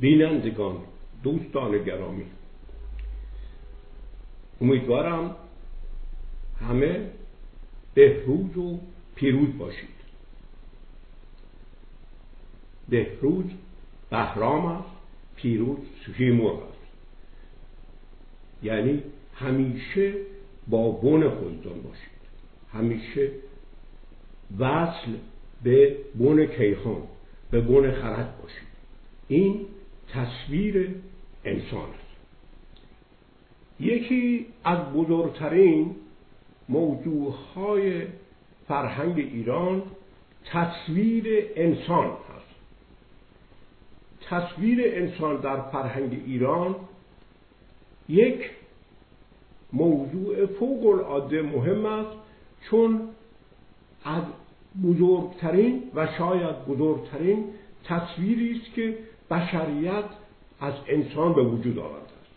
بینندگان دوستان گرامی. امیدوارم همه بهروز و پیروز باشید. بهروز بهرام است پیروز سیمرغ است. یعنی همیشه با بن خودتان باشید. همیشه وصل به بن کیهان به بن خرد باشید. این تصویر انسان است. یکی از بزرگترین موضوعهای فرهنگ ایران تصویر انسان هست تصویر انسان در فرهنگ ایران یک موضوع فوق العاده مهم است چون از بزرگترین و شاید بزرگترین تصویری است که بشریت از انسان به وجود آورده است.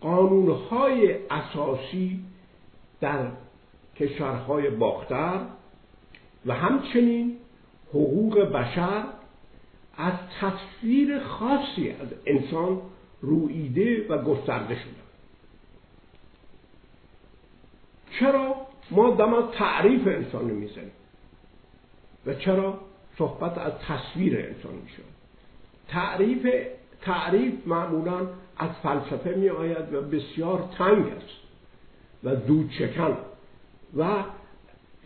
قانونهای اساسی در کشورهای باختر و همچنین حقوق بشر از تصویر خاصی از انسان رویده و گسترده شده. چرا ما دم از تعریف انسان نمی‌زنیم و چرا صحبت از تصویر انسان میشه تعریف تعریف معمولا از فلسفه می آید و بسیار تنگ است و دود شکن و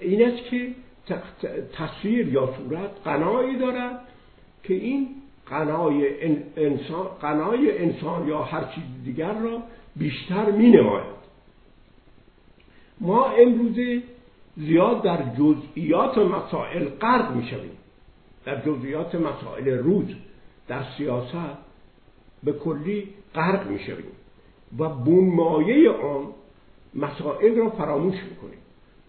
این است که تصویر یا صورت قنایی دارد که این قنای انسان, قنای انسان یا هر چیز دیگر را بیشتر می نماید ما امروزه زیاد در جزئیات مسائل غرق می شویم در جزئیات مسائل روز در سیاست به کلی غرق می شویم و بونمایه آن مسائل را فراموش می‌کنیم.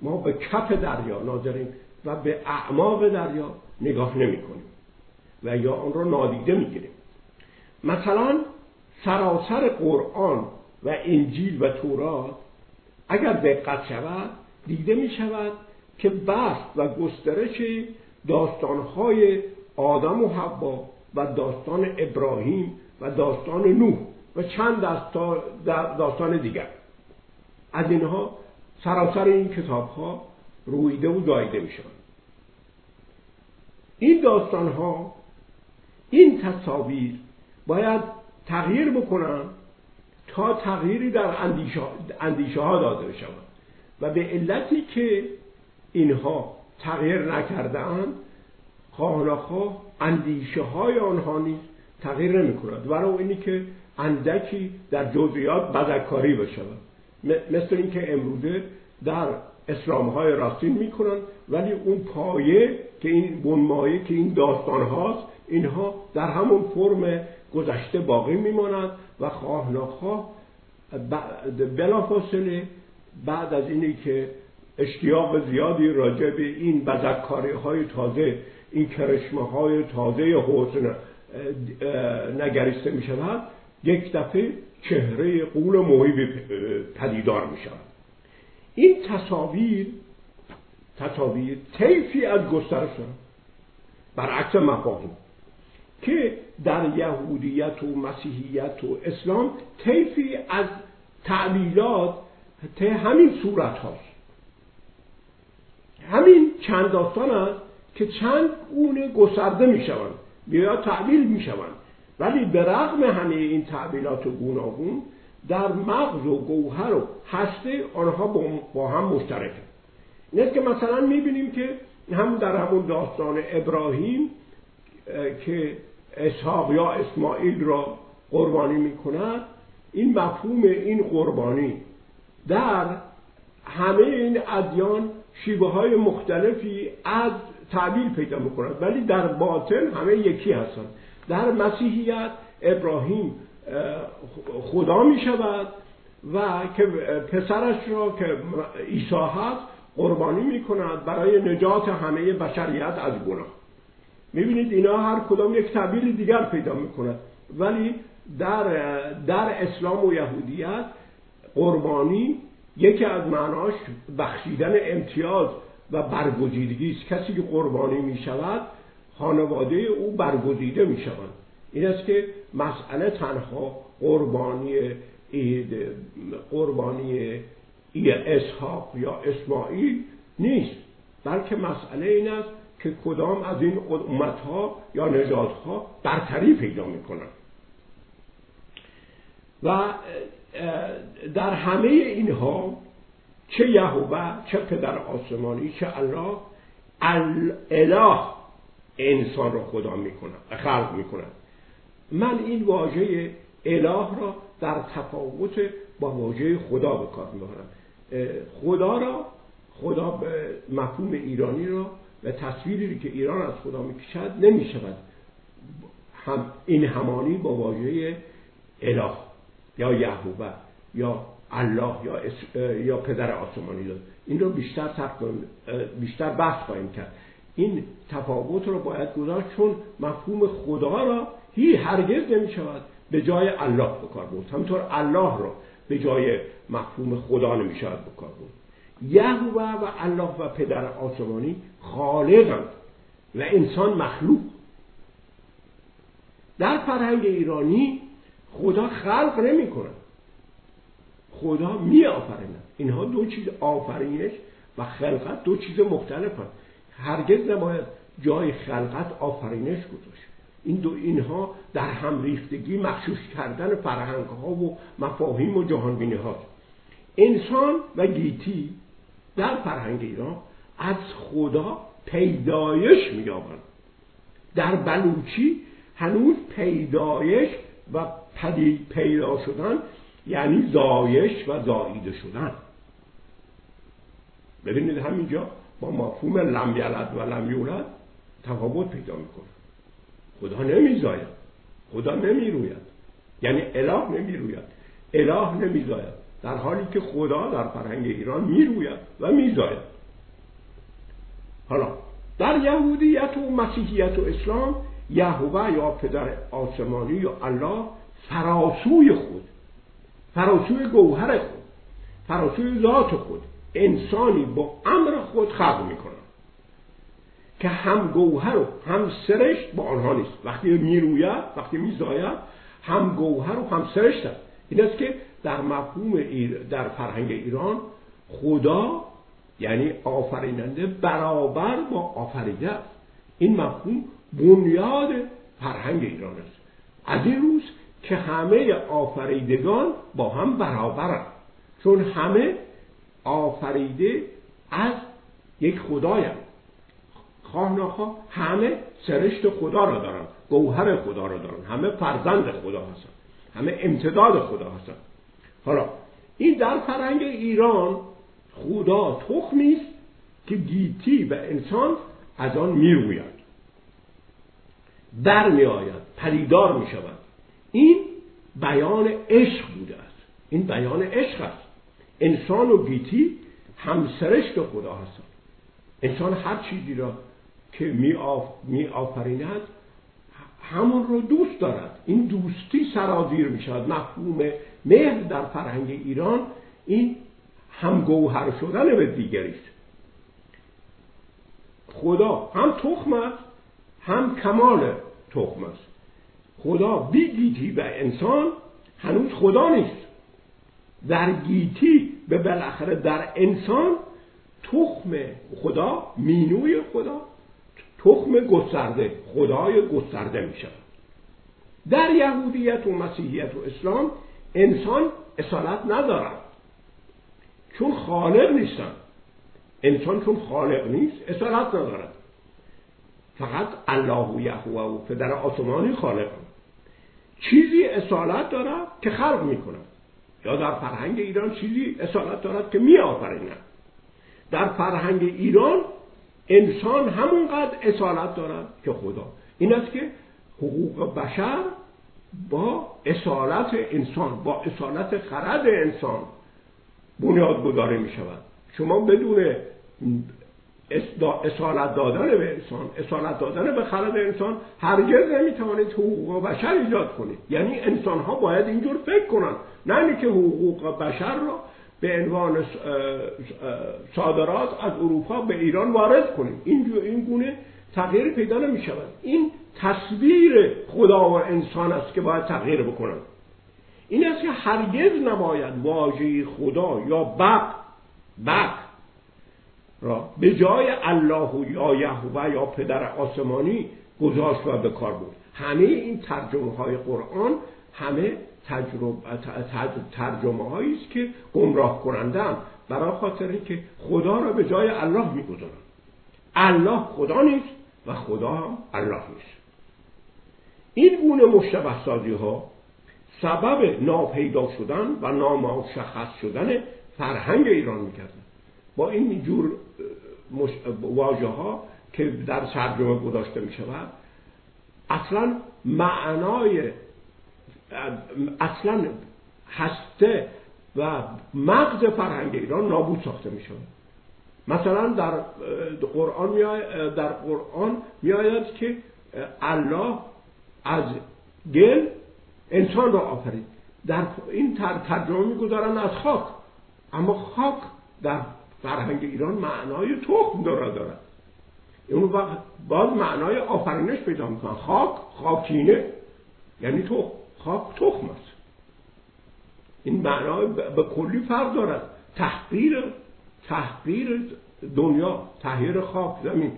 ما به کف دریا ناظریم و به اعماق دریا نگاه نمی کنیم و یا آن را نادیده می‌گیریم. مثلا سراسر قرآن و انجیل و تورات اگر دقت شود دیده می شود که بست و گسترش داستانهای آدم و حوا و داستان ابراهیم و داستان نوح و چند داستان دیگر. از اینها سراسر این کتاب ها رویده و دایده می شود این داستان ها این تصاویر باید تغییر بکنن تا تغییری در اندیشه, اندیشه ها داده شود و به علتی که اینها تغییر نکردهاند خواه اندیشه های آنها نیز تغییر نمی کند ولو اینی که اندکی در جزئیات بدکاری بشود. مثل اینکه امروزه در اسلام های راستین می‌کنن ولی اون پایه که این بنمایه که این داستان هاست اینها در همون فرم گذشته باقی میماند و خواه نخواه بلافاصله بعد از اینی که اشتیاق زیادی راجع به این بزکاری های تازه این کرشمه های تازه حسن نگریسته می شود یک دفعه چهره قول محیب پدیدار می شود این تصاویر تصاویر طیفی از گسترش برعکس مفاهیم. که در یهودیت و مسیحیت و اسلام طیفی از تعلیلات ته همین صورت هاست همین چند داستان است که چند گونه گسترده می شوند یا تعبیل می شوند ولی به رغم همه این تعبیلات گوناگون در مغز و گوهر و هسته آنها با هم مشترکه. این که مثلا می‌بینیم که هم در همون داستان ابراهیم که اسحاق یا اسماعیل را قربانی می‌کند این مفهوم این قربانی در همه این ادیان شیوه های مختلفی از تعبیل پیدا می‌کنند. ولی در باطن همه یکی هستند. در مسیحیت ابراهیم خدا می شود و که پسرش را که عیسی هست قربانی می کند برای نجات همه بشریت از گناه. می‌بینید اینا هر کدام یک تعبیر دیگر پیدا می‌کند ولی در, در اسلام و یهودیت قربانی یکی از معناش بخشیدن امتیاز و برگزیدگی است. کسی که قربانی می شود خانواده او برگزیده می شوند این است که مسئله تنها قربانی قربانی اسحاق یا اسماعیل نیست بلکه مسئله این است که کدام از این امتها یا نژادها برتری پیدا می‌کنند. و در همه اینها چه یهوه چه پدر آسمانی چه الله اله انسان را خدا می‌کنن خلق می‌کنن من این واژه اله را در تفاوت با واژه خدا به کار می‌برم. خدا را خدا به مفهوم ایرانی را و تصویری که ایران از خدا می‌کشد نمی‌شود. هم این همانی با واژه اله. یا یهوه یا الله یا, یا پدر آسمانی داد. این رو بیشتر بیشتر بحث خواهیم کرد. این تفاوت رو باید گذاشت چون مفهوم خدا را هی هرگز نمی شود به جای الله بکار بود همطور الله را به جای مفهوم خدا نمی شود بکار بود یهوه و الله و پدر آسمانی خالقند و انسان مخلوق. در فرهنگ ایرانی خدا خلق نمی کند خدا می آفریند اینها دو چیز آفرینش و خلقت دو چیز مختلف هست هرگز نباید جای خلقت آفرینش گذاشت. این دو اینها در هم ریختگی مخشوش کردن فرهنگ ها و مفاهیم و جهانبینی هاست انسان و گیتی در فرهنگ ایران از خدا پیدایش مییابند. در بلوچی هنوز پیدایش و پدید پیدا شدن یعنی زایش و زاییده شدن. ببینید همینجا با مفهوم لم یلد و لم یولد تفاوت پیدا می‌کنه. خدا نمیزاید. خدا نمی‌روید. یعنی اله نمی‌روید. اله نمیزاید. در حالی که خدا در فرهنگ ایران می‌روید و میزاید. حالا در یهودیت و مسیحیت و اسلام یهوه یا پدر آسمانی یا الله فراسوی خود فراسوی گوهر خود فراسوی ذات خود انسانی با امر خود خلق می‌کنه. که هم گوهر و هم سرشت با آنها نیست. وقتی می‌روید وقتی میزاید هم گوهر و هم سرشت هست این است که در مفهوم در فرهنگ ایران خدا یعنی آفریننده برابر با آفریده است. این مفهوم بنیاد فرهنگ ایران است. از این روز که همه آفریدگان با هم برابرند چون همه آفریده از یک خدایند. خواه همه سرشت خدا را دارن گوهر خدا را دارن همه فرزند خدا هستن همه امتداد خدا هستن. حالا این در فرهنگ ایران خدا تخمی است که گیتی و انسان از آن می‌روید. پریدار می شود این بیان عشق بوده است. این بیان عشق است. انسان و گیتی همسرشت خدا هستند انسان هر چیزی را که می, آف می آفریند همون رو دوست دارد. این دوستی سرازیر می شود. مفهوم مهر در فرهنگ ایران این هم گوهر شدن به دیگری است. خدا هم تخم است هم کمال تخم است. خدا بی گیتی و انسان هنوز خدا نیست. در گیتی به بالاخره در انسان تخم خدا مینوی خدا تخم گسترده خدای گسترده می شود در یهودیت و مسیحیت و اسلام انسان اصالت ندارد چون خالق نیستن. انسان چون خالق نیست اصالت ندارد فقط الله و یهوه و پدر آسمانی خالق. چیزی اصالت دارد که خلق می کند یا در فرهنگ ایران چیزی اصالت دارد که می آفریند در فرهنگ ایران انسان همونقدر اصالت دارد که خدا. این است که حقوق بشر با اصالت انسان با اصالت خرد انسان بنیاد گذاره می شود شما بدون اصالت دادن به انسان اصالت دادن به خرد انسان هرگز نمی‌توانید حقوق بشر ایجاد کنید. یعنی انسان ها باید اینجور فکر کنند نه اینکه حقوق بشر را به عنوان صادرات از اروپا به ایران وارد کنیم این این گونه تغییر پیدا نمی شود این تصویر خدا و انسان است که باید تغییر بکنند این است که هرگز نباید واژه خدا یا بق بق را. به جای الله و یا یهوه یا پدر آسمانی گذاشت و به کار بود. همه این ترجمه های قرآن همه ترجمه هایی است که گمراه کننده هم برای خاطر که خدا را به جای الله می‌گذارن الله خدا نیست و خدا هم الله نیست. این گونه مشتبه سازی ها سبب ناپیدا شدن و نامشخص شدن فرهنگ ایران می‌کردن. با این جور واژه ها که در ترجمه گذاشته می شود اصلا معنای اصلا هسته و مغز فرهنگ ایران نابود ساخته می شود مثلا در قرآن می در قرآن می آید که الله از گل انسان را آفرید. در این ترجمه می‌گذارن از خاک اما خاک در فرهنگ ایران معنای تخم داره دارد اون وقت باز معنای آفرینش پیدا می‌کنن. خاک خاکینه. یعنی تو خاک تخم است. این معنای به کلی فرق دارد. تحقیر تحقیر دنیا تحقیر خاک زمین.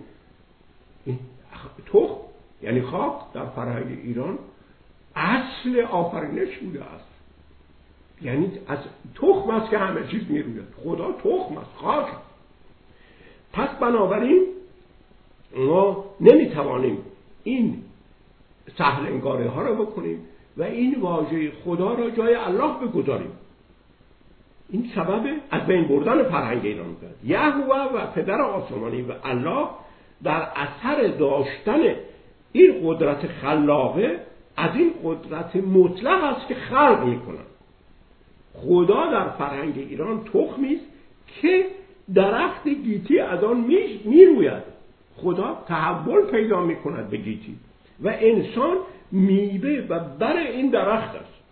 تخم یعنی خاک در فرهنگ ایران اصل آفرینش بوده است. یعنی از تخم است که همه چیز می‌روید. خدا تخم است خاک پس بنابراین ما نمی‌توانیم این سهل انگاره ها را بکنیم و این واژه خدا را جای الله بگذاریم. این سبب از بین بردن فرهنگ ایران بود یهوه و پدر آسمانی و الله در اثر داشتن این قدرت خلاقه از این قدرت مطلق است که خلق می‌کنن خدا در فرهنگ ایران تخمی است که درخت گیتی از آن می‌روید. خدا تحول پیدا می‌کند به گیتی و انسان میوه و بر این درخت است.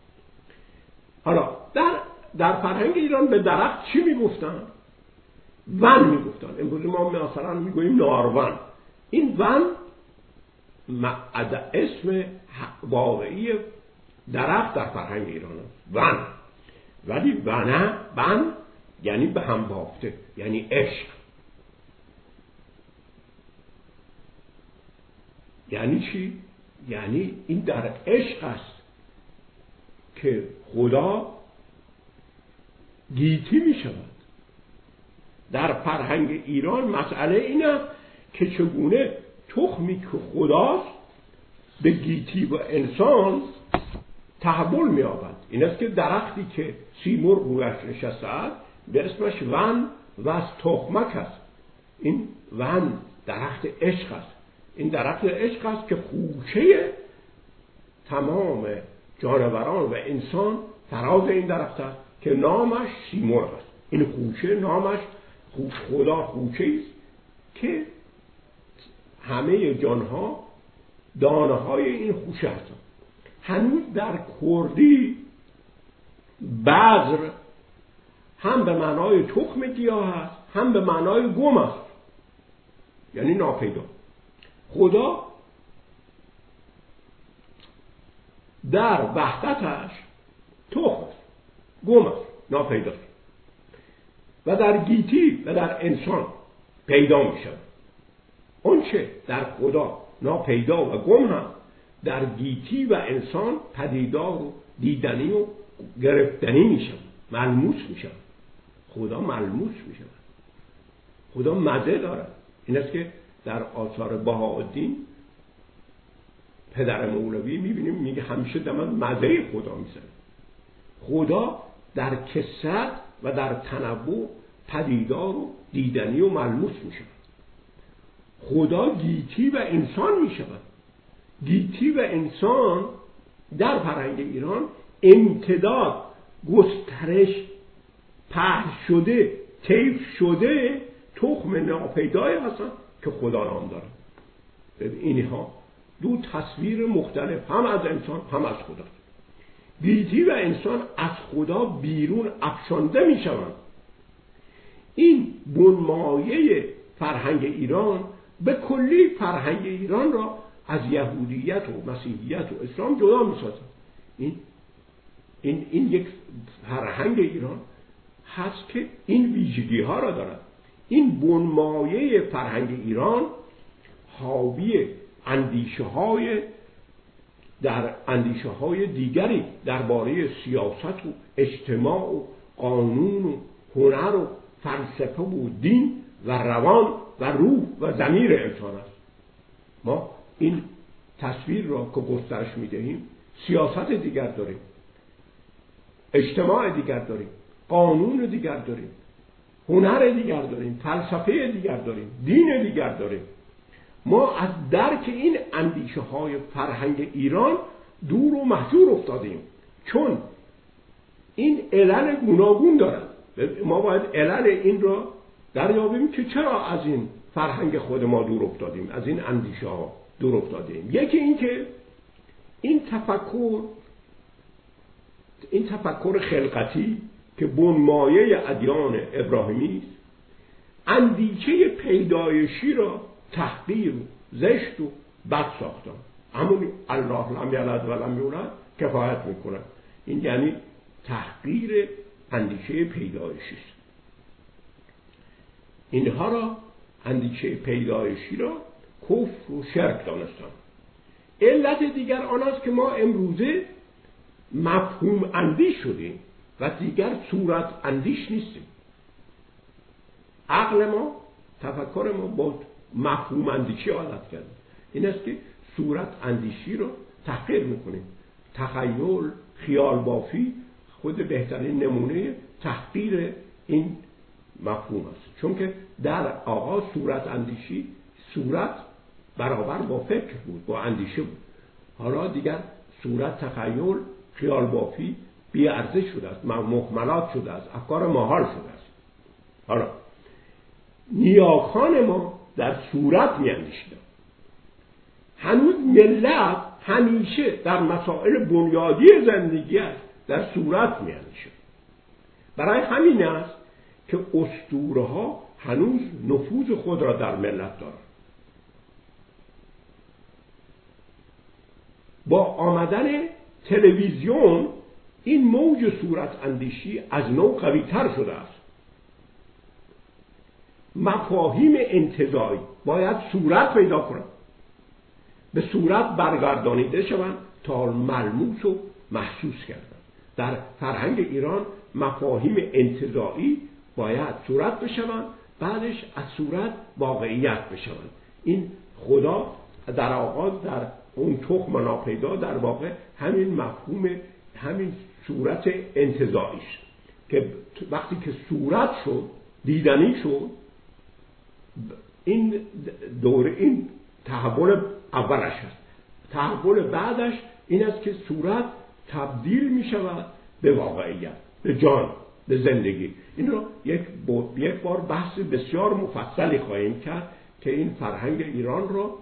حالا در در فرهنگ ایران به درخت چی می‌گفتن؟ ون می‌گفتن. امروز ما مثلا می‌گوییم نارون این ون اسم واقعی درخت در فرهنگ ایران است. ون. ولی ونه ون یعنی به هم بافته یعنی عشق یعنی چی؟ یعنی این در عشق است که خدا گیتی می شود در فرهنگ ایران مسئله این است که چگونه تخمی که خداست به گیتی و انسان تحول می آبد این است که درختی که سیمور رویش نشسته است به اسمش ون و از تخمک است. این ون درخت عشق است. این درخت عشق است که خوشه تمام جانوران و انسان فراز این درخت است که نامش سیمرغ است. این خوشه نامش خدا خوشه است که همه جانها دانه های این خوشه هستند. هنوز در کردی بذر هم به معنای تخم گیاه است هم به معنای گم است. یعنی ناپیدا. خدا در وحدتش تخم است گم است ناپیداست و در گیتی و در انسان پیدا می شود آنچه در خدا ناپیدا و گم هم در گیتی و انسان پدیدار و دیدنی و گرفتنی می شود ملموس می شود خدا ملموس می شود خدا مزه دارد این است که در آثار بهاءالدین پدر مولوی می‌بینیم میگه همیشه دمت مزه خدا می‌زنه. خدا در کسرت و در تنوع پدیدار و دیدنی و ملموس می شود خدا گیتی و انسان می شود گیتی و انسان در فرهنگ ایران امتداد گسترش پهن شده طیف شده تخم ناپیدای هستن که خدا نام داره اینها دو تصویر مختلف هم از انسان هم از خدا. گیتی و انسان از خدا بیرون افشانده می شوند. این بنمایه فرهنگ ایران به کلی فرهنگ ایران را از یهودیت و مسیحیت و اسلام جدا می‌سازد این این این یک فرهنگ ایران هست که این ویژگی ها را دارد. این بنمایه فرهنگ ایران حاوی اندیشه های در اندیشه های دیگری درباره سیاست و اجتماع و قانون و هنر و فلسفه و دین و روان و روح و زمیر انسان است. ما این تصویر را که گسترش می‌دهیم سیاست دیگر داریم اجتماع دیگر داریم قانون دیگر داریم هنر دیگر داریم فلسفه دیگر داریم دین دیگر داریم. ما از درک این اندیشه های فرهنگ ایران دور و محجور افتادیم. چون این علل گوناگون دارد ما باید علل این را دریابیم که چرا از این فرهنگ خود ما دور افتادیم از این اندیشه ها دور افتادیم. یکی این که این تفکر این تفکر خلقتی که بنمایه ادیان ابراهیمی است اندیشه پیدایشی را تحقیر و زشت و بد ساختن. همون الله لم یلد و لم یولد کفایت می‌کنن. این یعنی تحقیر اندیشه پیدایشی است. اینها را اندیشه پیدایشی را کفر و شرک دانستن علت دیگر آن است که ما امروزه مفهوم اندیش شدیم و دیگر صورت اندیش نیستیم. عقل ما تفکر ما با مفهوم اندیشی عادت کرده. این است که صورت اندیشی رو تحقیر می‌کنیم. تخیل خیال بافی خود بهترین نمونه تحقیر این مفهوم است. چون که در آغاز صورت اندیشی صورت برابر با فکر بود با اندیشه بود. حالا دیگر صورت تخیل خیال بافی بی ارزش شده است محملات شده است افکار ماهار شده است. حالا نیاکان ما در صورت می هنوز ملت همیشه در مسائل بنیادی زندگی است در صورت می برای همین است که اسطوره ها هنوز نفوذ خود را در ملت دارند. با آمدن تلویزیون این موج صورت اندیشی از نوع قوی تر شده است. مفاهیم انتظایی باید صورت پیدا کنند. به صورت برگردانیده شوند تا ملموس و محسوس کردن در فرهنگ ایران مفاهیم انتظایی باید صورت بشوند بعدش از صورت واقعیت بشوند. این خدا در آغاز در اون تخم ناپیدا در واقع همین مفهوم همین صورت انتظاییش که وقتی که صورت شد دیدنی شد این دوره این تحول اولش هست. تحول بعدش این است که صورت تبدیل می شود به واقعیت به جان به زندگی. این رو یک, یک بار بحث بسیار مفصلی خواهیم کرد که این فرهنگ ایران را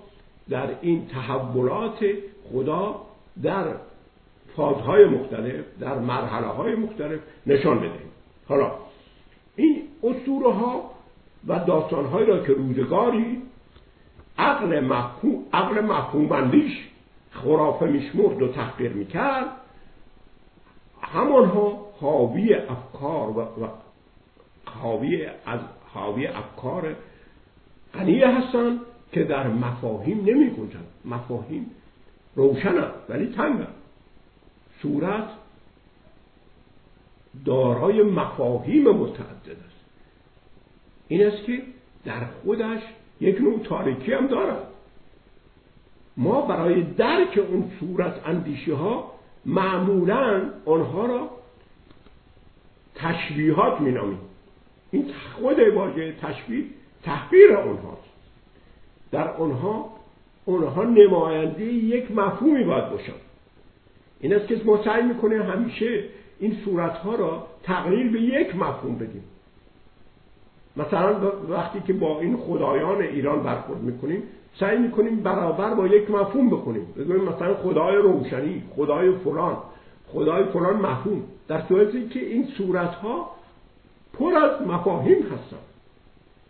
در این تحولات خدا در فازهای مختلف در مرحله های مختلف نشان بدهیم حالا این اسطوره ها و داستان را که روزگاری عقل مفهوم عقل مفهومندیش خرافه میشمرد و تحقیر می‌کرد همانها حاوی افکار و, و حاوی از حاوی افکار غنیه هستند. که در مفاهیم نمی مفاهیم روشن ولی تنگ صورت دارای مفاهیم متعدد است. این است که در خودش یک نوع تاریکی هم دارد. ما برای درک اون صورت اندیشی ها معمولا آنها را تشبیهات مینامیم. این خود واژه تشبیه تحقیر آنهاست. در آنها آنها نماینده یک مفهومی باید باشن. این است که ما سعی می‌کنیم همیشه این صورتها را تقلیل به یک مفهوم بدیم. مثلا وقتی که با این خدایان ایران برخورد می‌کنیم سعی می‌کنیم برابر با یک مفهوم بکنیم بگویم مثلا خدای روشنی خدای فلان خدای فلان مفهوم. در صورتی که این صورتها پر از مفاهیم هستن.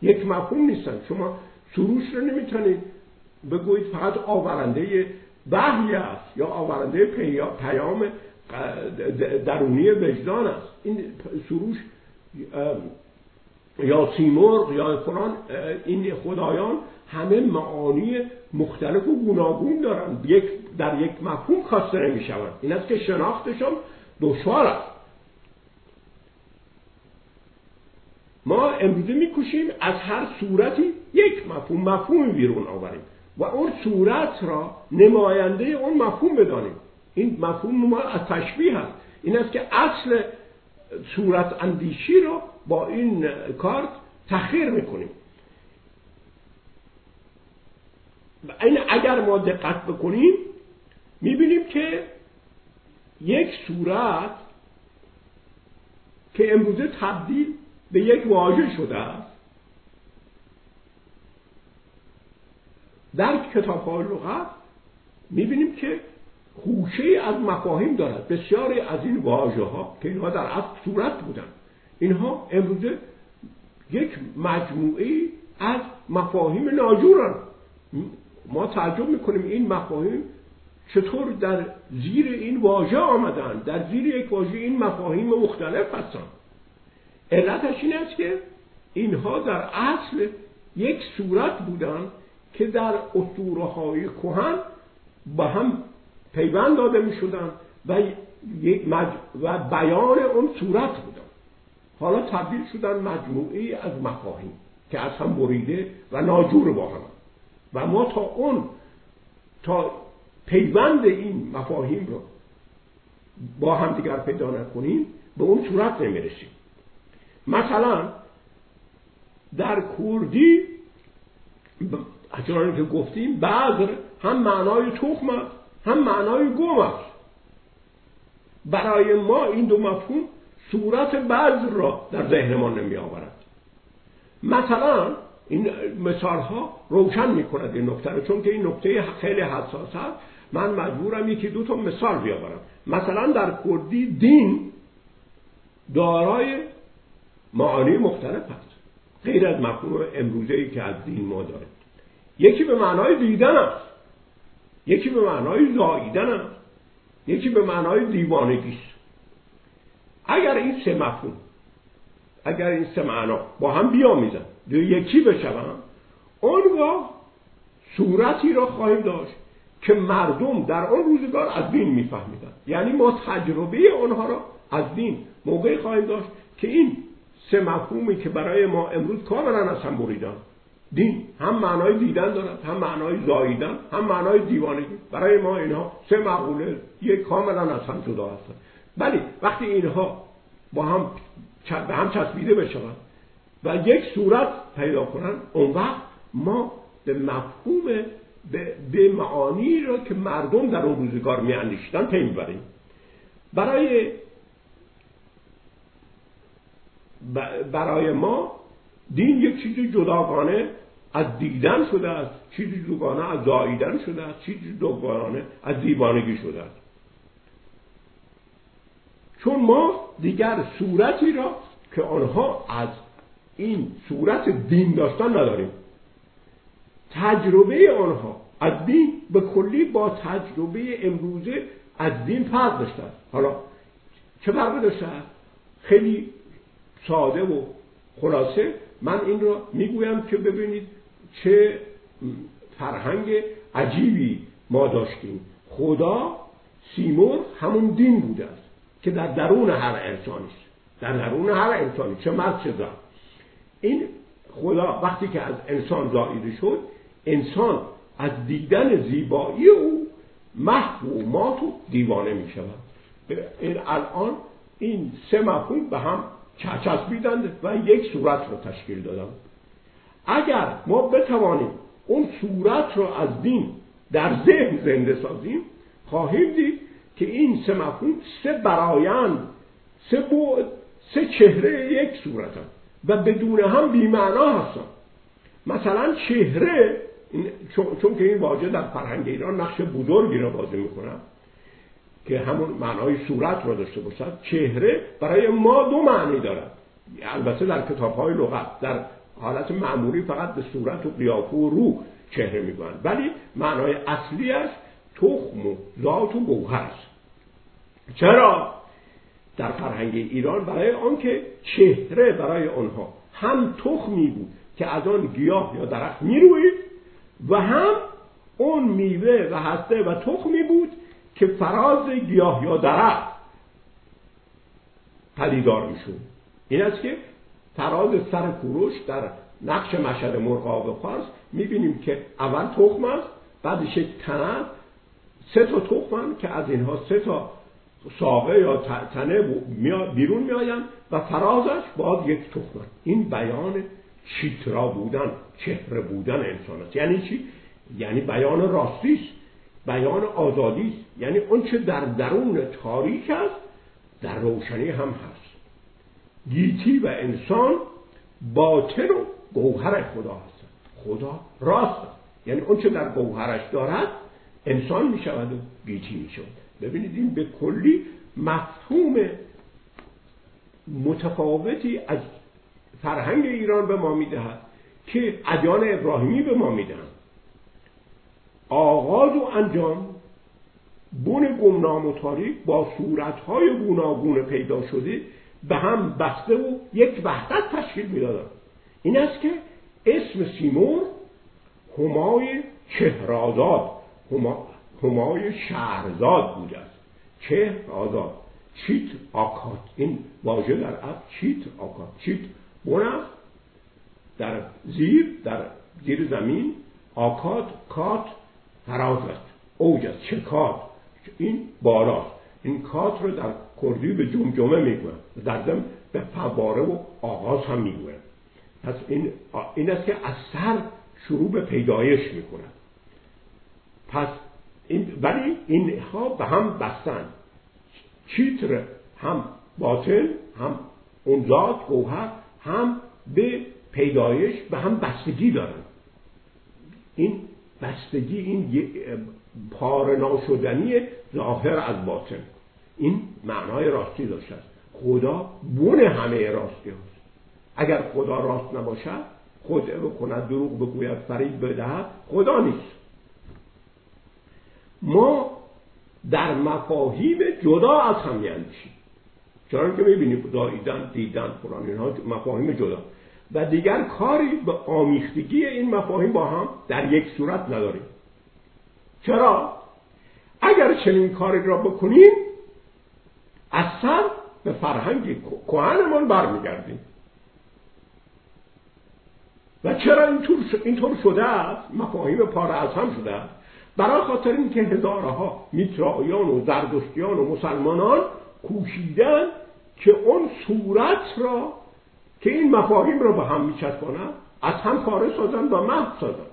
یک مفهوم نیستن. شما سروش رو نمی‌تونید بگویید فقط آورنده وحی است یا آورنده پیام درونی وجدان است. این سروش یا سیمرغ یا فلان این خدایان همه معانی مختلف و گوناگون دارن. یک در یک مفهوم خواسته نمی شوند این است که شناختشان دشوار است. ما امروزه میکوشیم از هر صورتی یک مفهوم مفهوم بیرون آوریم و اون صورت را نماینده اون مفهوم بدانیم. این مفهوم ما از تشبیه هست. این است که اصل صورت اندیشی رو با این کار تخیر می‌کنیم. این اگر ما دقت بکنیم می‌بینیم که یک صورت که امروزه تبدیل به یک واژه شده است. در کتاب های لغت می‌بینیم که خوشه از مفاهیم دارد. بسیاری از این واژه ها که اینها در اصل صورت بودن اینها امروزه یک مجموعه از مفاهیم ناجورن ما تعجب می‌کنیم این مفاهیم چطور در زیر این واژه آمدن در زیر یک واژه این مفاهیم مختلف هستند. علتش این است که اینها در اصل یک صورت بودن که در اسطوره های کهن با هم پیوند داده می شدن و, و بیان اون صورت بودن. حالا تبدیل شدن مجموعی از مفاهیم که از هم بریده و ناجور با هم. و ما تا اون تا پیوند این مفاهیم رو با هم دیگر پیدا نکنیم به اون صورت نمی‌رسیم. مثلا در کردی چنانکه که گفتیم بذر هم معنای تخم است هم معنای گم است. برای ما این دو مفهوم صورت بذر را در ذهن ما نمی آورد مثلا این مثال ها روشن می کند این نکته چون که این نکته خیلی حساس است. من مجبورم یکی دو تا مثال بیاورم. مثلا در کردی دین دارای معانی مختلف هست غیر از مفهوم امروزه ای که از دین ما داره یکی به معنای دیدن است. یکی به معنای زاییدن است. یکی به معنای دیوانگی است. اگر این سه مفهوم اگر این سه معنا با هم بیامیزن دو یکی بشوند آنگاه صورتی را خواهیم داشت که مردم در آن روزگار از دین میفهمیدن. یعنی ما تجربه آنها را از دین موقعی خواهیم داشت که این سه مفهومی که برای ما امروز کاملا از هم بریدن دین هم معنای دیدن دارد هم معنای زاییدن هم معنای دیوانگی. برای ما اینها سه معقوله یک کاملا از هم جدا هستند ولی وقتی اینها با هم به هم چسبیده بشوند و یک صورت پیدا کنند اون وقت ما به مفهوم به, معانی را که مردم در اون روزگار می اندیشتن پی می‌بریم. برای برای ما دین یک چیز جداگانه از دیدن شده است چیزی جداگانه از زاییدن شده است چیزی جداگانه از دیوانگی شده است. چون ما دیگر صورتی را که آنها از این صورت دین داشتن نداریم تجربه آنها از دین به کلی با تجربه امروزه از دین فرق داشته حالا چه فرقی داشته؟ خیلی ساده و خلاصه من این را می‌گویم که ببینید چه فرهنگ عجیبی ما داشتیم. خدا سیمور همون دین بوده است که در درون هر انسانی در درون هر انسانی چه مرد چه زن. این خدا وقتی که از انسان زاییده شد انسان از دیدن زیبایی او محو و مات و دیوانه می شود این الان این سه مفهوم به هم چسبیدند و یک صورت رو تشکیل دادن اگر ما بتوانیم اون صورت رو از دین در ذهن زنده سازیم خواهیم دید که این سه مفهوم سه برایند سه بعد سه چهره یک صورت و بدون هم بیمعنا هستن مثلا چهره چون, که این واژه در فرهنگ ایران نقش بزرگی را بازی می‌کنه. که همون معنای صورت را داشته باشد چهره برای ما دو معنی دارد. البته در کتاب های لغت در حالت معمولی فقط به صورت و قیافه و روح چهره می‌گویند. ولی معنای اصلیش تخم و ذات و گوهر. است چرا؟ در فرهنگ ایران برای آنکه چهره برای آنها هم تخمی بود که از آن گیاه یا درخت می‌روید و هم اون میوه و هسته و تخمی بود که فراز گیاه یا درخت پدیدار میشون این است که فراز سر کوروش در نقش مشهد مرغاب فارس می‌بینیم که اول تخم است بعدش یک تنه سه تا تخم که از اینها سه تا ساقه یا تنه بیرون میآیند و فرازش باز یک تخم این بیان چیترا بودن چهره بودن انسان است. یعنی چی؟ یعنی بیان راستی است بیان آزادی است. یعنی چه در درون تاریک است در روشنی هم هست. گیتی و انسان باطن و گوهر خدا هست خدا راست است. یعنی چه در گوهرش دارد انسان می شود و گیتی می شود ببینید این به کلی مفهوم متفاوتی از فرهنگ ایران به ما می‌دهد که ادیان ابراهیمی به ما می‌دهند. آغاز و انجام. بون گمنام و تاریک با صورتهای گوناگون پیدا شده به هم بسته و یک وحدت تشکیل می‌دادند این است که اسم سیمور همای چهرازاد همای شهرزاد بوده است. چهر آزاد چیت آکات این واژه در اف چیت آکات چیت اون در زیر در زیر زمین آکات کات فراز است. اوج است چکات این بالاست. این کات رو در کردی به جمجمه می‌گویم. در زم به فواره و آغاز هم می‌گویم. پس این, این است که از سر شروع به پیدایش می‌کنه پس این ولی اینها به هم بستن. چیتر هم باطن هم اون ذات گوهر هم به پیدایش به هم بستگی دارن. این بستگی این پار ناشدنی ظاهر از باطن. این معنای راستی داشته است. خدا بون همه راستی هست اگر خدا راست نباشد خود بکند دروغ بگوید فرید بدهد خدا نیست. ما در مفاهیم جدا از هم میاندیشیم چرا که می‌بینیم داییدن دیدن قرآن اینها مفاهیم جدا. و دیگر کاری به آمیختگی این مفاهیم با هم در یک صورت نداریم. چرا؟ اگر چنین کاری را بکنیم اصلا به فرهنگ کهنمان برمیگردیم. و چرا اینطور شده است؟ مفاهیم پاره از هم شده است. برای خاطر اینکه هزارها میترایان و زردشتیان و مسلمانان کوشیدن که اون صورت را که این مفاهیم را به هم میچسبانند از هم پاره سازند و محو سازند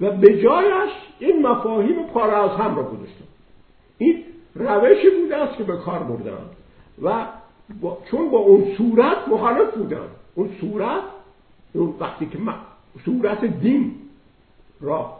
و به جایش این مفاهیم پاره از هم را گذاشتن. این روشی بوده است که به کار بردن. و چون با اون صورت مخالف بودن. اون صورت اون وقتی که صورت دین را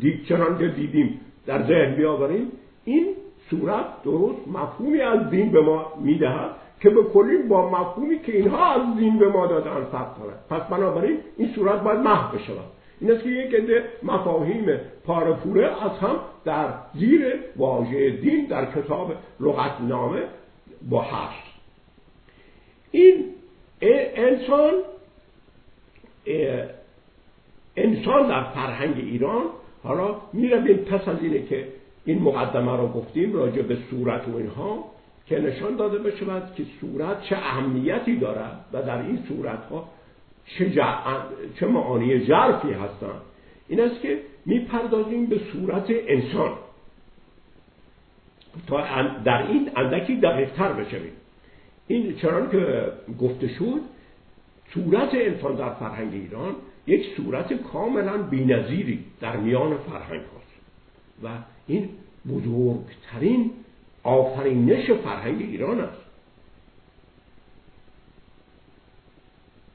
دید چنان که دیدیم در ذهن بیاوریم این صورت درست مفهومی از دین به ما می‌دهد. که به کلی با مفهومی که اینها از دین به ما دادن فرق دارد پس بنابراین این صورت باید محو بشود این است که یک عده مفاهیم پارپوره از هم در زیر واژه دین در کتاب لغتنامه با هست این انسان انسان در فرهنگ ایران حالا می‌رویم پس از اینه که این مقدمه را گفتیم راجع به صورت و اینها. که نشان داده بشود که صورت چه اهمیتی دارد و در این صورت ها چه, چه معانی جرفی هستند. این است که می‌پردازیم به صورت انسان. تا در این اندکی دقیق تر بشویم. این چرا که گفته شد صورت انسان در فرهنگ ایران یک صورت کاملا بینظیری در میان فرهنگ هست و این بزرگترین آفرینش فرهنگ ایران است.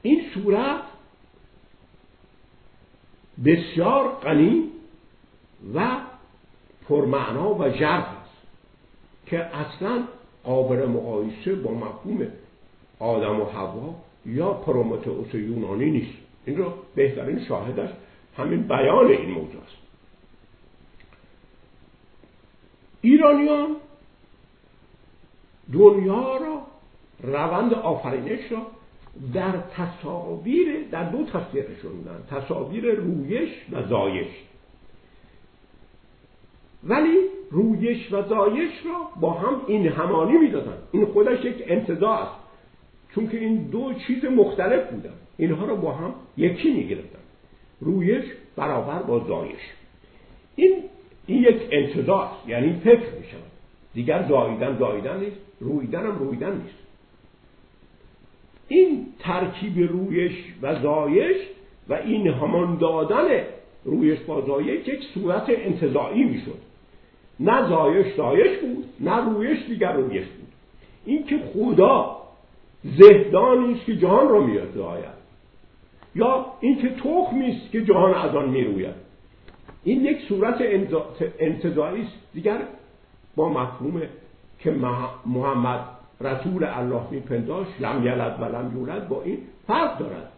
این صورت بسیار غنی و پرمعنا و ژرف است که اصلا قابل مقایسه با مفهوم آدم و هوا یا پرومتئوس یونانی نیست. این رو بهترین شاهدش همین بیان این موضوع است. ایرانیان دنیا را روند آفرینش را در تصاویر در دو تصویر شدن تصاویر رویش و زایش. ولی رویش و زایش را با هم این همانی می‌دادن. این خودش یک انتظار است. چون که این دو چیز مختلف بودن. اینها را با هم یکی می‌گرفتن. رویش برابر با زایش. این این یک انتظار یعنی فکر میشن دیگر زاییدن زاییدن نیست رویدن هم رویدن نیست. این ترکیب رویش و زایش و این همان دادن رویش با زایش یک صورت انتظایی می‌شد. نه زایش زایش بود نه رویش دیگر رویش بود. این که خدا زهدانی است که جهان را میاد زاید یا اینکه تخمی است که جهان از آن می‌روید. این یک صورت انتظایی است. دیگر با مفهوم که محمد رسول الله میپنداش لم یلد و لم یولد با این فرق دارد.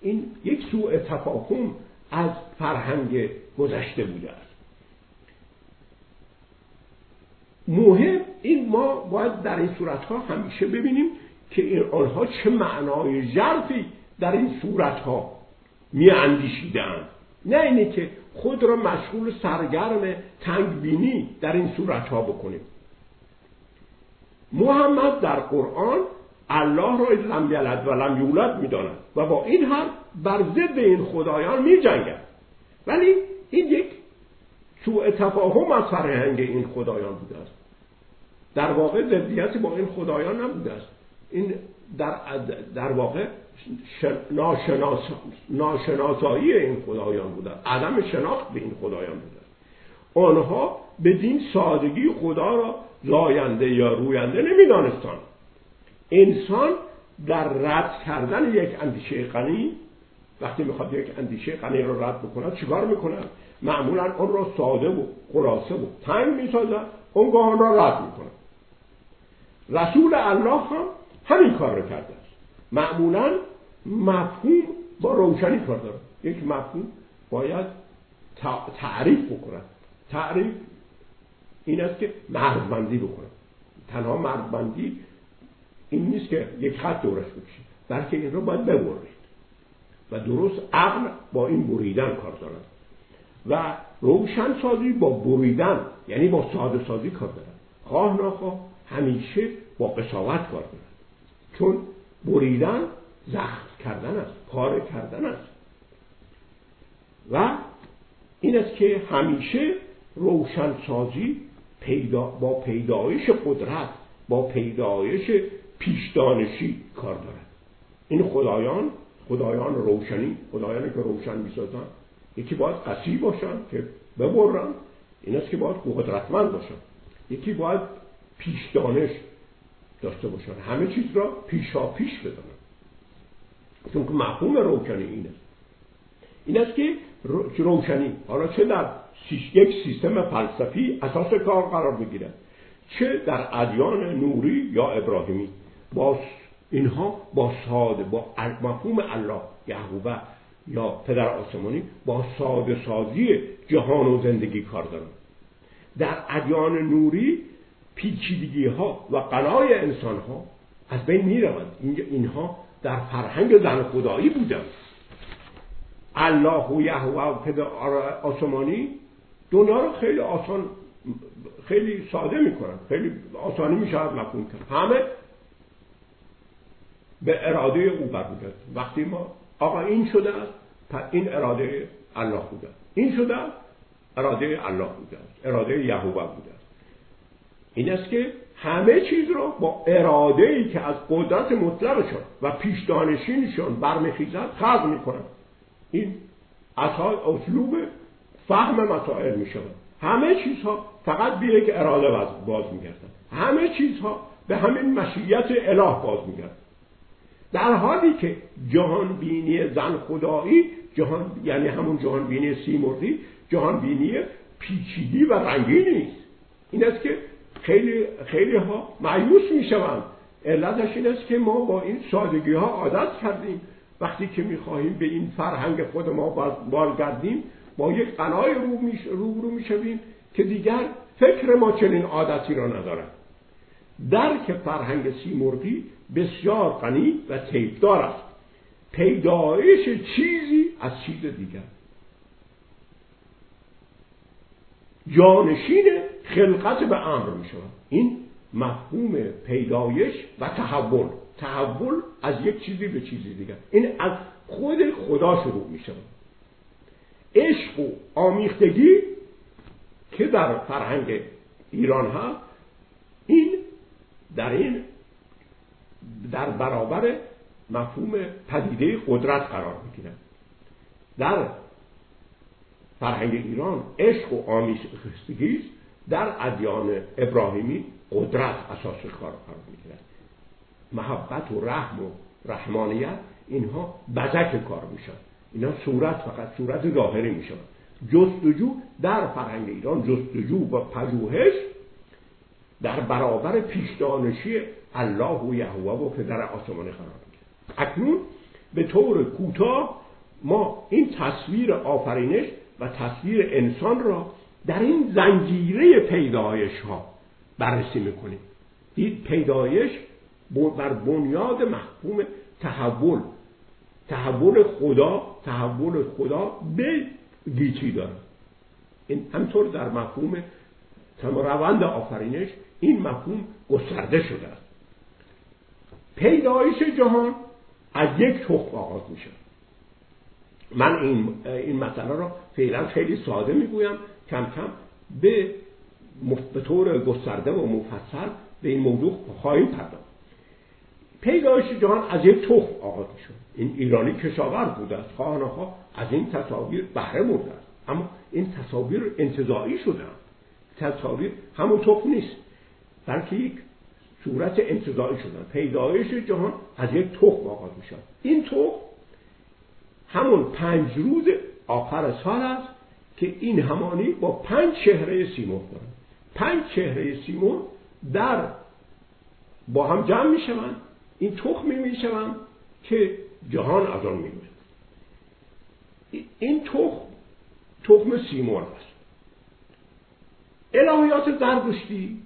این یک سوء تفاهم از فرهنگ گذشته بوده است. مهم این ما باید در این صورت ها همیشه ببینیم که آنها چه معنای ژرفی در این صورت ها می نه اینه که خود را مشغول سرگرم تنگبینی در این صورت ها بکنیم. محمد در قرآن الله را لم یلد و لم یولد می‌داند و با این هم بر ضد این خدایان می جنگد ولی این یک سوء تفاهم از فرهنگ این خدایان بوده است. در واقع ضدیتی با این خدایان نبوده است. این در, در واقع ناشناس... ناشناسایی این خدایان بوده. عدم شناخت به این خدایان بوده. آنها بدین سادگی خدا را زاینده یا روینده نمیدانستان. انسان در رد کردن یک اندیشه غنی وقتی می‌خواد یک اندیشه غنی را رد بکند چیکار می‌کند معمولا آن را ساده و خلاصه و تنگ می‌سازد اونگاه آن را رد می‌کند رسول الله هم همین کار رو کرده معمولا مفهوم با روشنی کار داره. یک مفهوم باید تعریف بکند تعریف این است که مرزبندی بکنم تنها مرزبندی این نیست که یک خط دورش بکشید بلکه این رو باید ببرید. و درست عقل با این بریدن کار دارد و روشن سازی با بریدن یعنی با ساده سازی کار دارد خواه نخواه همیشه با قصاوت کار دارد چون بریدن زخم کردن است پاره کردن است. و این است که همیشه روشن سازی پیدا با پیدایش قدرت با پیدایش پیشدانشی کار دارد. این خدایان خدایان روشنی خدایانی که روشن می‌سازن یکی باید قصی باشن که ببرن این است که باید قدرتمند باشن. یکی باید پیشدانش داشته باشن. همه چیز را پیشا پیش بدانن چون که مفهوم روشنی این است این است که روشنی؟ حالا چه در یک سیستم فلسفی اساس کار قرار بگیرد چه در ادیان نوری یا ابراهیمی؟ با اینها با ساده با مفهوم الله یهوه یا پدر آسمانی با ساده سازی جهان و زندگی کار دارند در ادیان نوری پیچیدگی ها و قنای انسان ها از بین می روند اینها در فرهنگ زن خدایی بودند الله و یهوه و پدر آسمانی دنیا رو خیلی آسان خیلی ساده می‌کنن خیلی آسانی میشه مفهوم کرد. همه به اراده او برمیگرد وقتی ما آقا این شده است این اراده الله بوده. این شده اراده الله بوده. اراده یهوه بوده. این است که همه چیز رو با اراده ای که از قدرت مطلقشان و پیش دانشینشان برمیخیزد خلق می‌کنن. این اصلا اسلوب فهم مسائل می شود همه چیزها فقط به یک اراده باز میگردن. همه چیزها به همین مشیت اله باز میگردن. در حالی که جهان بینی زن خدایی جهان یعنی همون جهان بینی سیمرغی جهان بینی پیچیدی و رنگی نیست. این است که خیلی خیلی ها مایوس می‌شوند. علتش این است که ما با این سادگی ها عادت کردیم. وقتی که می‌خواهیم به این فرهنگ خود ما بالگردیم با یک قنای رو رو می‌شویم که دیگر فکر ما چنین عادتی را ندارد. درک فرهنگ سیمرغی بسیار غنی و تیپدار است. پیدایش چیزی از چیز دیگر. جانشین خلقت به امر می شود این مفهوم پیدایش و تحول. تحول از یک چیزی به چیزی دیگر. این از خود خدا شروع می شود عشق و آمیختگی که در فرهنگ ایران هست این در این در برابر مفهوم پدیده قدرت قرار می‌گیرد. در فرهنگ ایران عشق و آمیختگی در ادیان ابراهیمی قدرت اساس کار قرار می‌گیرد محبت و رحم و رحمانیت اینها بزک کار میشن اینا صورت فقط صورت ظاهری میشن جستجو در فرهنگ ایران جستجو و پژوهش در برابر پیشدانشی الله و یهوه و پدر آسمانی قرار می‌گیره اکنون به طور کوتاه ما این تصویر آفرینش و تصویر انسان را در این زنجیره پیدایش ها بررسی می‌کنیم. دید پیدایش بر بنیاد محکوم تحول. تحول خدا تحول خدا به گیتی داره. این همطور در مفهوم روند آفرینش این مفهوم گسترده شده است. پیدایش جهان از یک تخم آغاز میشه. من این این مسئله را فعلا خیلی ساده می‌گویم. کم به به طور گسترده و مفصل به این موضوع خواهیم پرداخت. پیدایش جهان از یک تخم آغاز می‌شد این ایرانی کشاور بوده است. خواه از این تصاویر بهره برده است. اما این تصاویر انتظایی شده تصاویر همون تخم نیست بلکه یک صورت انتظایی شدن پیدایش جهان از یک تخم آغاز می‌شد این تخم همون پنج روز آخر سال است. که این همانی با پنج چهره سیمون پنج چهره سیمون در با هم جمع می‌شوند. این تخمی می‌شوند که جهان از آن می‌گوید این تخم تخم سیمون است. الهیات زردشتی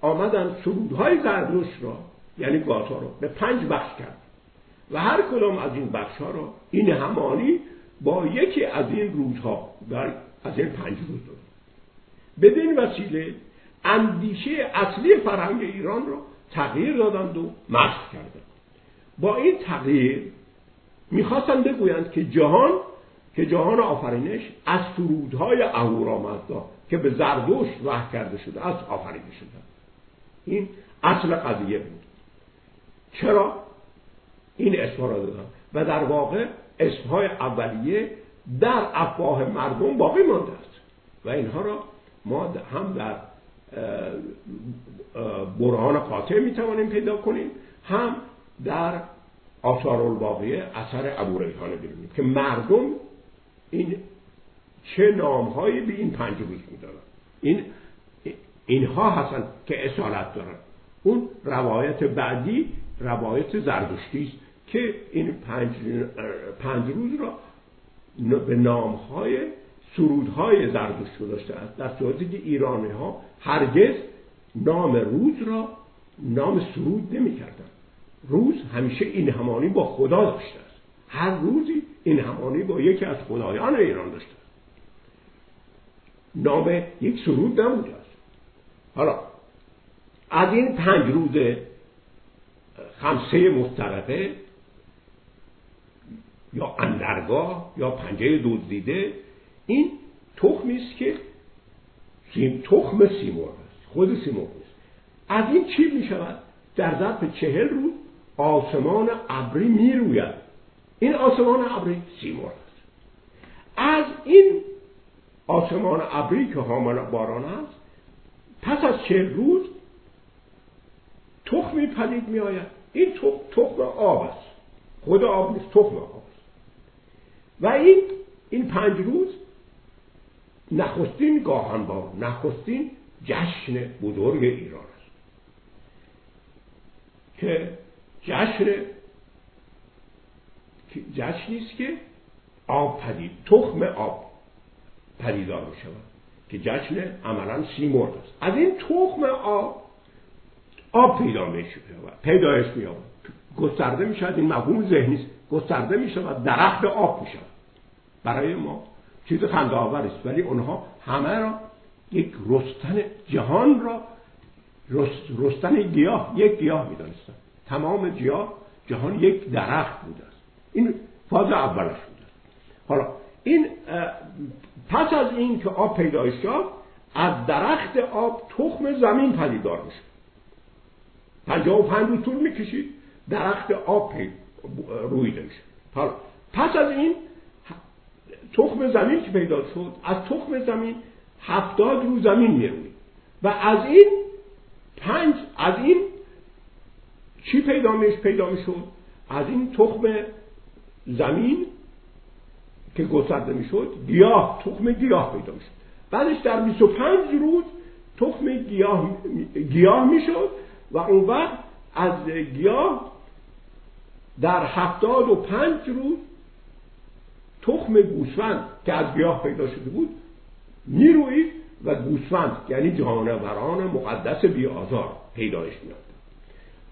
آمدن سرودهای زردوش را یعنی گاتا را به پنج بخش کرد. و هر کدام از این بخش ها را این همانی با یکی از این روزها در از این پنج داد بدین وسیله اندیشه اصلی فرهنگ ایران را تغییر دادند و مسخ کردند. با این تغییر می‌خواستند بگویند که جهان که جهان آفرینش از سرودهای اهورامزدا که به زردوش وحی کرده شده از آفریده شده. این اصل قضیه بود. چرا؟ این اسمها را دادن. و در واقع اسمهای اولیه در افواه مردم باقی مانده است. و اینها را ما هم در برهان قاطع می توانیم پیدا کنیم هم در آثار الباقیه اثر ابو ریحان ببینیم که مردم این چه نامهایی به این پنج روز میدارن. این اینها هستن که اصالت دارن. اون روایت بعدی روایت زردشتی است. که این پنج, پنج روز را به نامهای سرودهای زردشت گذاشته است. در صورتی که ایرانی ها هرگز نام روز را نام سرود نمی کردن. روز همیشه این همانی با خدا داشته است. هر روزی این همانی با یکی از خدایان ایران داشته است. نام یک سرود نبوده است. حالا از این پنج روز خمسه مسترقه یا اندرگاه یا پنجه دزدیده این تخمی است که سیم تخم سیمور است خود سیمور است از این چی می شود در ظرف چهل روز آسمان ابری می روید این آسمان ابری سیمور است. از این آسمان ابری که حامل باران است پس از چهل روز تخمی پدید می آید این تخم آب است. خود آب نیست تخم آب. و این این پنج روز نخستین گاهنبار نخستین جشن بزرگ ایران است. که جشن جشنی است که آب پدید تخم آب پدیدار می شود که جشن عملا سی مرد است. از این تخم آب آب پیدا می پیدایش می گسترده می شود این مفهوم ذهنی گسترده می شود درخت آب می شود برای ما چیز خنده است ولی اونها همه را یک رستن جهان را رستن گیاه یک گیاه می دانستن. تمام گیاه جهان یک درخت بوده است. این فاز اولش بوده حالا این پس از این که آب پیدا شد از درخت آب تخم زمین پدیدار میشه پنجاه و پنج طول می‌کشید درخت آب رویده میشه حالا پس از این تخم زمین که پیدا شد از تخم زمین هفتاد رو زمین می‌روید و از این پنج از این چی پیدا میش پیدا می‌شد از این تخم زمین که گسترده می‌شد گیاه تخم گیاه پیدا می‌شد بعدش در 25 روز تخم گیاه گیاه می‌شد و اون وقت از گیاه در هفتاد و پنج روز تخم گوسفند که از گیاه پیدا شده بود می‌روید و گوسفند یعنی جانوران مقدس بی آزار پیدایش میاد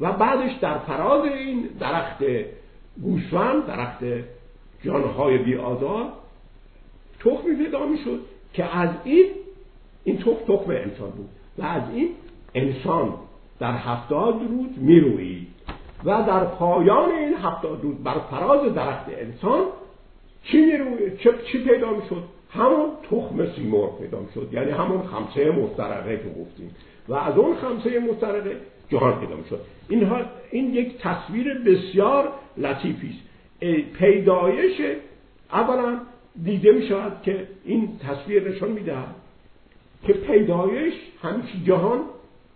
و بعدش در فراز این درخت گوسفند درخت جانهای بی آزار تخمی پیدا می‌شد که از این این تخم تخم انسان بود. و از این انسان در هفتاد روز می‌روید. و در پایان این هفتاد روز بر فراز درخت انسان چی می‌روید چه چی پیدا می‌شد؟ همون تخم سیمور پیدا شد یعنی همون خمسه مسترقه که گفتیم. و از اون خمسه مسترقه جهان پیدا شد اینها این یک تصویر بسیار لطیفی است. پیدایش اولا دیده می شود که این تصویر نشان می‌دهد که پیدایش همیشه جهان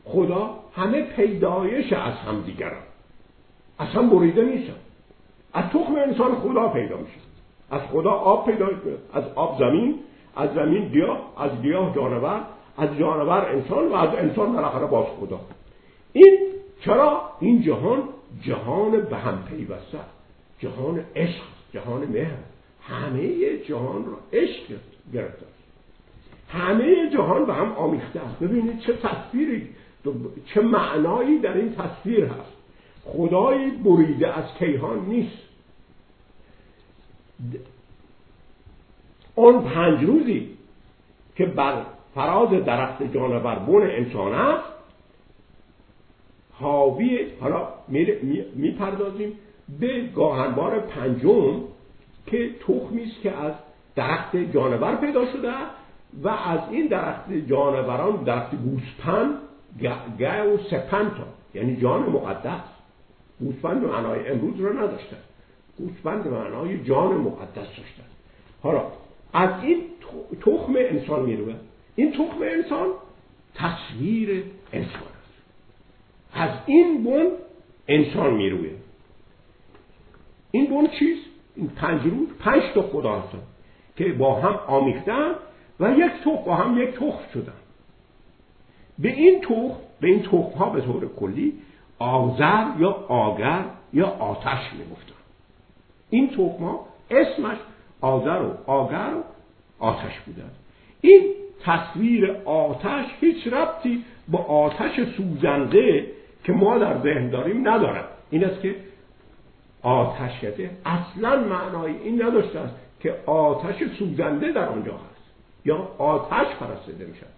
خدا همه پیدایش از هم هم بریده نیستن از تخم انسان خدا پیدا میشه. از خدا آب پیدا میشه از آب زمین از زمین گیاه از گیاه جانور از جانور انسان و از انسان بالاخره باز خدا. این چرا؟ این جهان جهان به هم پیوسته جهان عشق جهان مهر همه جهان را عشق گرفته همه جهان به هم آمیخته است. ببینید چه تصویری چه معنایی در این تصویر هست. خدایی بریده از کیهان نیست. اون پنج روزی که بر فراز درخت جانور بون انسان است حاوی حالا می‌پردازیم به گاهنبار پنجم که تخمی است که از درخت جانور پیدا شده و از این درخت جانوران درخت گوسپند گه و سپنتا یعنی جان مقدس. گوسفند معنای امروز را نداشتن. گوسفند معنای جان مقدس داشتن. حالا از این تخم انسان می‌روه این تخم انسان تصویر انسان است. از این بون انسان می‌روه. این بون چیز این پنج روز پنج تا خدا هستن که با هم آمیختن و یک تخم با هم یک تخم شدن. به این تخم به این تخم ها به طور کلی آذر یا آگر یا آتش می‌گفتن. این تخم ها اسمش آذر و آگر و آتش بودن این تصویر آتش هیچ ربطی با آتش سوزنده که ما در ذهن داریم ندارد. این است که آتش اصلا معنای این نداشته است که آتش سوزنده در آنجا هست یا آتش پرستیده می شود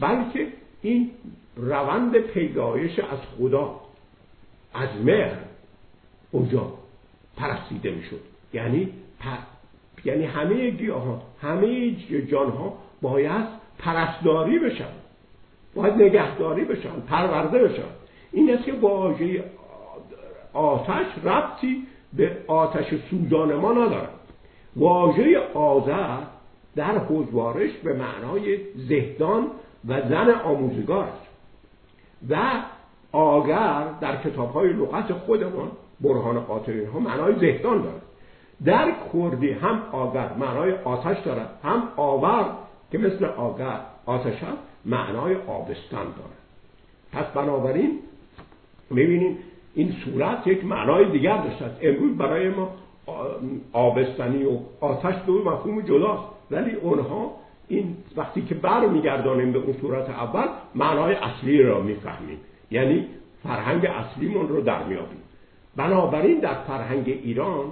بلکه این روند پیدایش از خدا از مهر اونجا پرستیده می‌شد. یعنی یعنی همه گیاه ها همه جان ها باید پرستداری بشن. باید نگهداری بشن پرورده بشن. این است که واژه آتش ربطی به آتش سوزان ما ندارد. واژه آذر در حوزوارش به معنای زهدان و زن آموزگار است. و آگر در کتاب های لغت خودمان برهان قاطرین ها معنای زهدان دارد در کردی هم آگر معنای آتش دارد هم آور که مثل آگر آتش هست معنای آبستان دارد پس بنابراین می‌بینیم این صورت یک معنای دیگر داشته است. امروز برای ما آبستنی و آتش دو مفهوم جداست ولی اونها این وقتی که بر میگردانیم به اون صورت اول معنای اصلی را می‌فهمیم. یعنی فرهنگ اصلیمون رو در میابیم بنابراین در فرهنگ ایران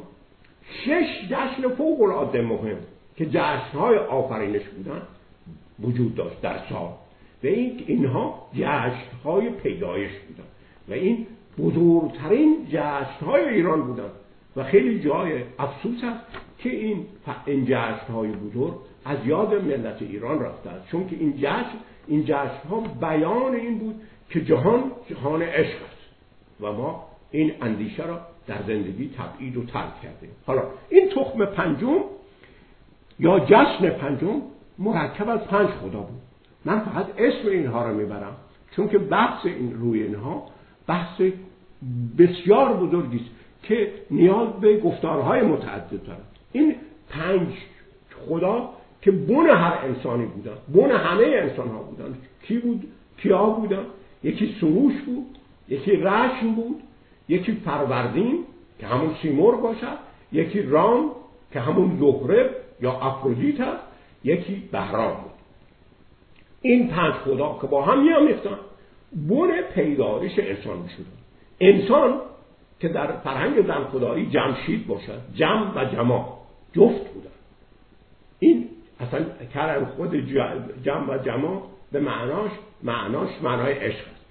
شش جشن فوق العاده مهم که جشنهای آفرینش بودن وجود داشت در سال. و این اینها جشنهای پیدایش بودن. و این بزرگترین جشنهای ایران بودن. و خیلی جای افسوس است که این جشنهای بزرگ از یاد ملت ایران رفته است. چون که این جشن این جشن ها بیان این بود که جهان جهان عشق است. و ما این اندیشه را در زندگی تبعید و ترک کردیم. حالا این تخم پنجم یا جشن پنجم مرکب از پنج خدا بود. من فقط اسم اینها را می‌برم. چون که بحث این روی اینها بحث بسیار بزرگی است که نیاز به گفتارهای متعدد دارد. این پنج خدا که بن هر انسانی بودن بن همه انسان ها بودن. کی بود؟ کیا بودن؟ یکی سروش بود یکی رشم بود یکی فروردین که همون سیمور باشد یکی رام که همون زهره یا افرودیت هست یکی بهرام بود. این پنج خدا که با هم میامیختن بن پیدایش انسان می‌شدن. انسان که در فرهنگ زن خدایی جمشید باشد جمع و جماع جفت بودن. این اصلا کرم خود جمع و جماع به معناش معناش معنای عشق است.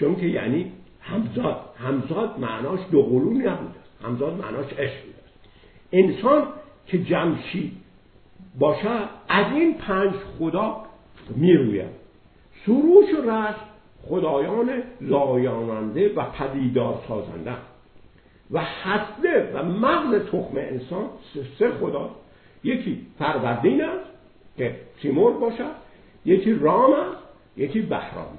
چون که یعنی همزاد همزاد معناش دو قلون نبوده همزاد معناش عشق بوده انسان که جمشید باشد از این پنج خدا می‌روید. سروش و رشت خدایان زایاننده و پدیدار سازنده و حسده و مغز تخم انسان سه خدا یکی فروردین است که سیمور باشد یکی رام است یکی بهرام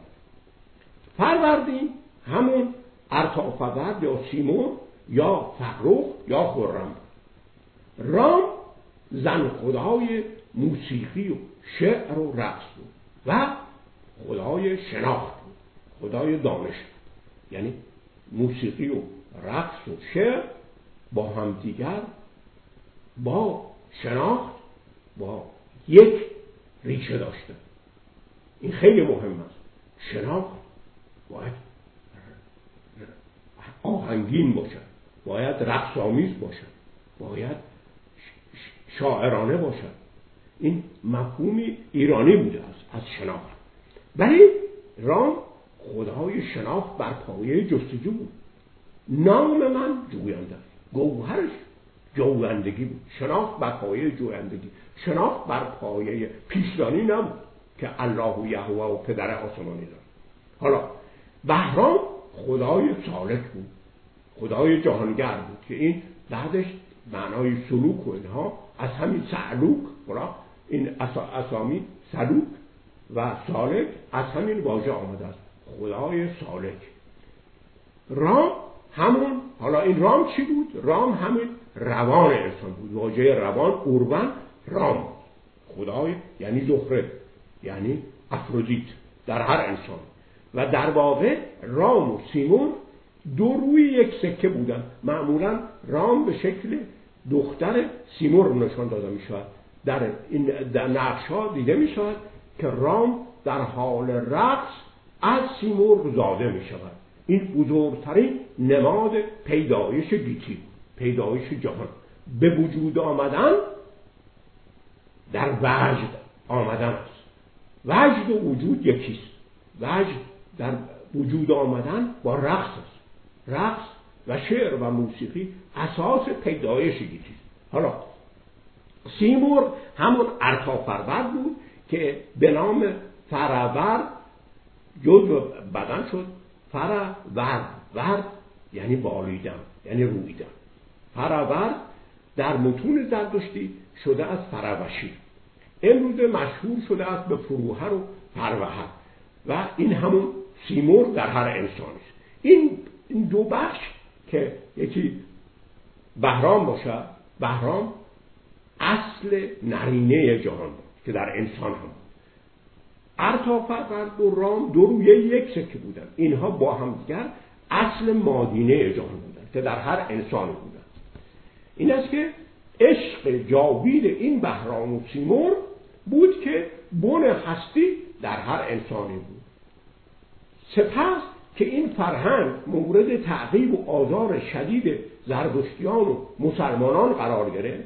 فروردین همون ارتافورد یا سیمور یا فقروخ یا خرم. رام زن خدای موسیقی و شعر و رقص و خدای شناخت خدای دانش یعنی موسیقی و رقص و شعر با همدیگر با شناخت با یک ریشه داشته این خیلی مهم است. شناخت باید آهنگین باشد. باید رقص آمیز باشد. باید شاعرانه باشد. این مفهومی ایرانی بوده است از شناخت. ولی رام خدای شناخت بر پایه جستجو بود. نام من جوینده گوهرش جویندگی بود. شناخت بر پایه جویندگی. شناخت بر پایه پیشدانی نبود که الله و یهوه و پدر آسمانی دارد حالا بهرام خدای سالک بود. خدای جهانگر بود که این بعدش معنای سلوک و اینها از همین سعلوک این اسامی سلوک و سالک از همین واژه آمده است. خدای سالک. رام همون حالا این رام چی بود؟ رام همین روان انسان بود. واژه روان اوربن رام. خدای یعنی زهره یعنی افرودیت در هر انسان. و در واقع رام و سیمون دو روی یک سکه بودن. معمولا رام به شکل دختر سیمور نشان داده می شود در این نقش ها دیده می شود که رام در حال رقص از سیمور زاده می شود این بزرگترین نماد پیدایش گیتی پیدایش جهان. به وجود آمدن در وجد آمدن است. وجد و وجود یکیست وجد در وجود آمدن با رقص است. رقص و شعر و موسیقی اساس پیدایش گیتی حالا سیمور همون ارتافرورد بود که به نام فرور جزء بدن شد. فرورد ورد یعنی بالیدن یعنی رویدن. فرورد در متون زردشتی شده از فروشی امروز مشهور شده است به فروهر و فروهر و این همون سیمور در هر انسان است این دو بخش که یکی بهرام باشد بهرام اصل نرینه جهان بود که در انسان هم. بود ارتافرد و رام دو روی یک سکه بودن. اینها با هم دیگر اصل مادینه جان بودن که در هر انسان بودن. این است که عشق جاوید این بهرام و سیمور بود که بن هستی در هر انسانی بود. سپس که این فرهنگ مورد تعقیب و آزار شدید زرتشتیان و مسلمانان قرار گرفت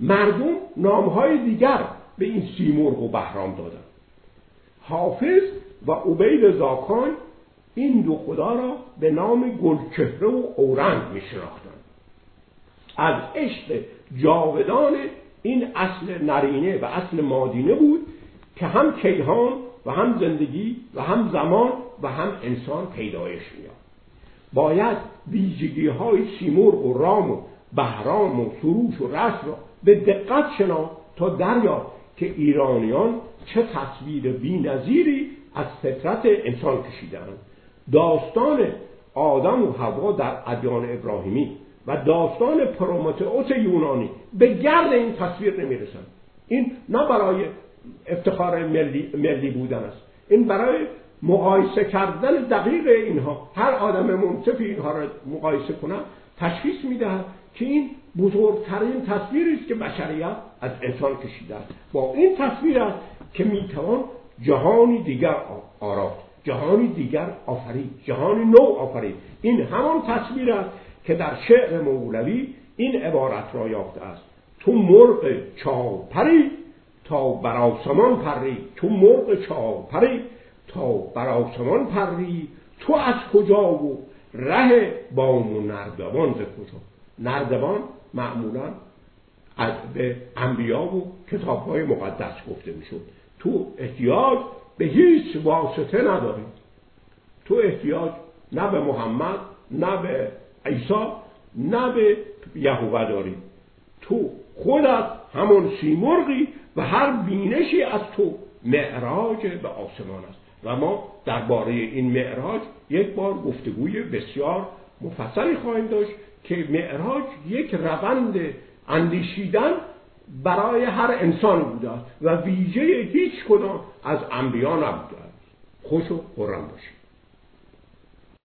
مردم نامهای دیگر به این سیمرغ و بهرام دادند. حافظ و عبید زاکان این دو خدا را به نام گلچهره و اورنگ می از عشق جاودان این اصل نرینه و اصل مادینه بود که هم کیهان و هم زندگی و هم زمان و هم انسان پیدایش میاد باید ویژگی های سیمرغ و رام و بهرام و سروش و رس را به دقت شنا تا دریافت که ایرانیان چه تصویر بینظیری از فطرت انسان کشیدند داستان آدم و هوا در ادیان ابراهیمی و داستان پرومتئوس یونانی به گرد این تصویر نمی‌رسند این نه برای افتخار ملی, ملی بودن است. این برای مقایسه کردن دقیق اینها. هر آدم منصفی اینها را مقایسه کنند تشخیص می‌دهد که این بزرگترین تصویری است که بشریت از انسان کشیده است. با این تصویر است که می‌توان جهانی دیگر آراد جهانی دیگر آفرید جهانی نو آفرید. این همان تصویر است که در شعر مولوی این عبارت را یافته است. تو مرغ چاپری تا بر آسمان پری. تو مرغ چاپری تا بر آسمان پری. تو از کجا و ره بام و نردبان ز کجا؟ نردبان معمولا از به انبیا و کتاب های مقدس گفته می‌شد. تو احتیاج به هیچ واسطه نداری. تو احتیاج نه به محمد نه به عیسی نه به یهوه داری تو خودت همون سیمرغی و هر بینشی از تو معراج به آسمان است. و ما درباره این معراج یک بار گفتگوی بسیار مفصلی خواهیم داشت که معراج یک روند اندیشیدن برای هر انسان بوده و ویژه هیچ کدام از انبیا نبوده خوش و خرم باشید.